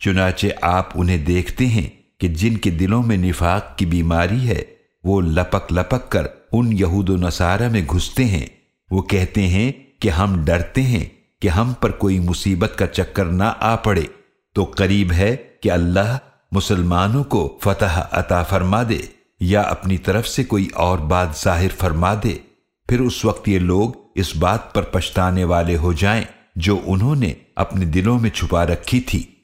चुनाचे आप उन्हें देखते हैं कि जिनके दिलों में निफाक की बीमारी है, वो लपक लपक कर उन यहूद नसारा में घुसते हैं। वो कहते हैं कि हम डरते हैं कि हम पर कोई मुसीबत का चक्कर ना आ पड़े। तो करीब है कि अल्लाह मुसलमानों को फतह अता फरमा दे या अपनी तरफ़ से कोई और बात ज़ाहिर फरमा दे। फिर उस वक्त ये लोग इस बात पर पछताने वाले हो जाएँ जो उन्होंने अपने दिलों में छुपा रखी थी।